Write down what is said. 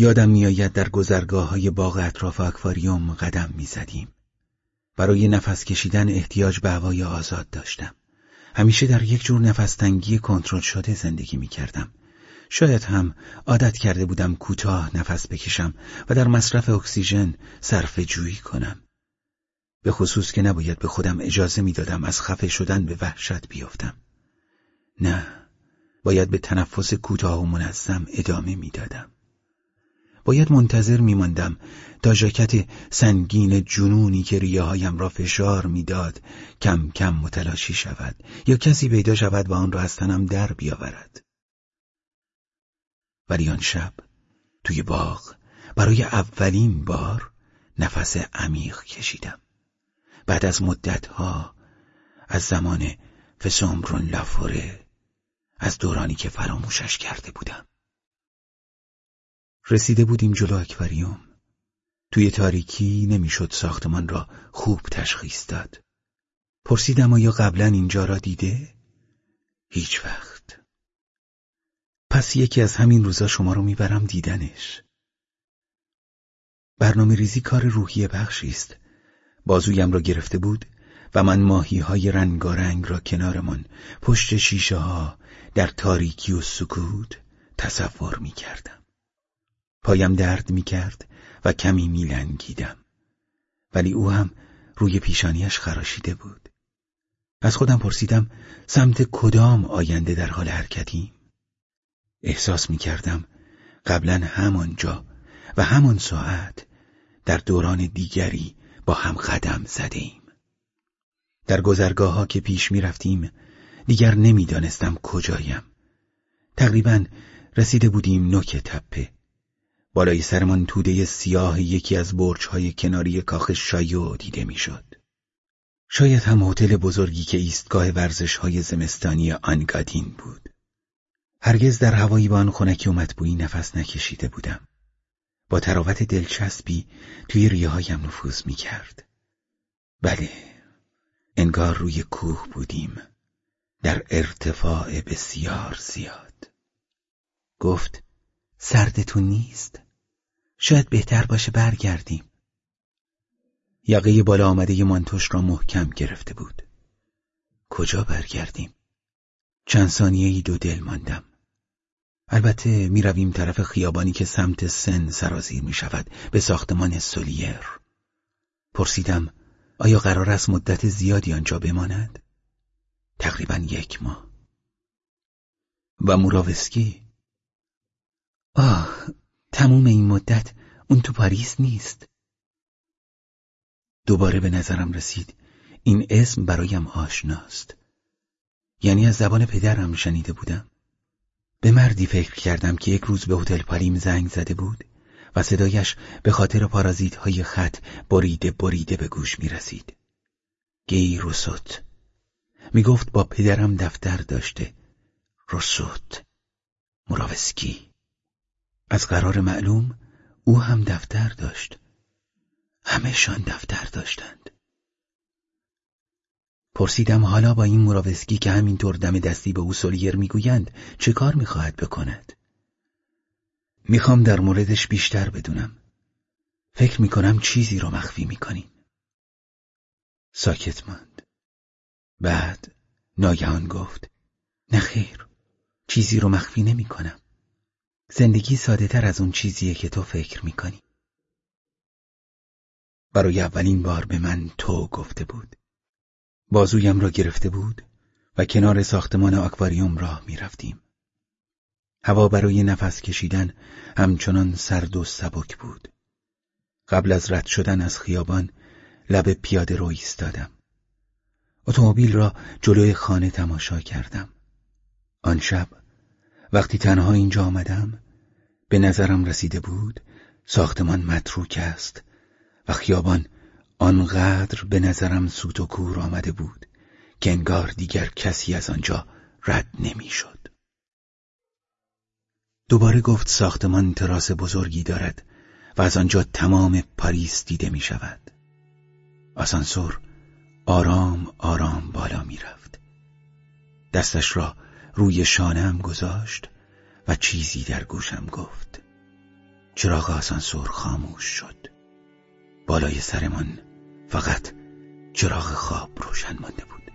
یادم میآید در گذرگاه های باغ اطراف اکواریوم قدم می‌زدیم. برای نفس کشیدن احتیاج به هوای آزاد داشتم. همیشه در یک جور نفس تنگی کنترل شده زندگی می کردم. شاید هم عادت کرده بودم کوتاه نفس بکشم و در مصرف اکسیژن صرف جویی کنم. به خصوص که نباید به خودم اجازه می‌دادم از خفه شدن به وحشت بیافتم. نه، باید به تنفس کوتاه و منظم ادامه می‌دادم. باید منتظر میماندم تا ژاکت سنگین جنونی که ریههایم را فشار می‌داد کم کم متلاشی شود یا کسی پیدا شود و آن را از تنم در بیاورد. ولی آن شب توی باغ برای اولین بار نفس عمیق کشیدم. بعد از مدتها از زمان فسامرون لافوره از دورانی که فراموشش کرده بودم. رسیده بودیم جلو اکواریوم. توی تاریکی نمی‌شد ساختمان را خوب تشخیص داد. پرسیدم آیا قبلا اینجا را دیده؟ هیچ وقت. پس یکی از همین روزا شما رو می‌برم دیدنش. برنامه ریزی کار روحی بخشی است. بازویم را گرفته بود و من ماهی های رنگارنگ را کنارمان پشت شیشه ها در تاریکی و سکوت تصور می کردم. پایم درد می کرد و کمی می لنگیدم. ولی او هم روی پیشانیش خراشیده بود. از خودم پرسیدم سمت کدام آینده در حال حرکتیم؟ احساس می کردم قبلا همانجا و همان ساعت در دوران دیگری با هم قدم زده ایم. در گذرگاه ها که پیش می رفتیم دیگر نمی‌دانستم کجایم. تقریبا رسیده بودیم نوک تپه. بالای سرمان توده سیاه یکی از های کناری کاخ شایو دیده می‌شد. شاید هم هتل بزرگی که ایستگاه ورزش های زمستانی آنگادین بود. هرگز در هوایی با آن خنکی و مطبوعی نفس نکشیده بودم. با تراوت دلچسبی توی ریه هایم نفوذ می کرد. بله، انگار روی کوه بودیم. در ارتفاع بسیار زیاد. گفت سردتون نیست؟ شاید بهتر باشه برگردیم. یقه بالا آمده مانتوش را محکم گرفته بود. کجا برگردیم؟ چند ثانیه ای دو دل ماندم. البته می رویم طرف خیابانی که سمت سن سرازیر می شود به ساختمان سولیر. پرسیدم آیا قرار است مدت زیادی آنجا بماند؟ تقریبا یک ماه. و موراوسکی؟ آه تموم این مدت اون تو پاریس نیست. دوباره به نظرم رسید این اسم برایم آشناست. یعنی از زبان پدرم شنیده بودم. به مردی فکر کردم که یک روز به هتل پالیم زنگ زده بود و صدایش به خاطر پارازیت های خط بریده بریده به گوش می رسید. گی روسوت می گفت با پدرم دفتر داشته روسوت مراوسکی از قرار معلوم او هم دفتر داشت. همهشان دفتر داشتند. پرسیدم حالا با این مراوسکی که همینطور دم دستی به او سولیر می‌گویند چه کار می‌خواهد بکند؟ می‌خوام در موردش بیشتر بدونم. فکر می‌کنم چیزی رو مخفی می‌کنین ساکت ماند. بعد ناگهان گفت نخیر چیزی رو مخفی نمی‌کنم. زندگی ساده تر از اون چیزیه که تو فکر می‌کنی برای اولین بار به من تو گفته بود بازویم را گرفته بود و کنار ساختمان آکواریوم راه می‌رفتیم. هوا برای نفس کشیدن همچنان سرد و سبک بود. قبل از رد شدن از خیابان لب پیاده رو ایستادم. اتومبیل را جلوی خانه تماشا کردم. آن شب وقتی تنها اینجا آمدم به نظرم رسیده بود ساختمان متروک است و خیابان آنقدر به نظرم سوت و کور آمده بود که انگار دیگر کسی از آنجا رد نمی‌شد. دوباره گفت ساختمان تراس بزرگی دارد و از آنجا تمام پاریس دیده می شود. آسانسور آرام آرام بالا می رفت. دستش را روی شانم گذاشت و چیزی در گوشم گفت. چراغ آسانسور خاموش شد بالای سرمان فقط چراغ خواب روشن مانده بود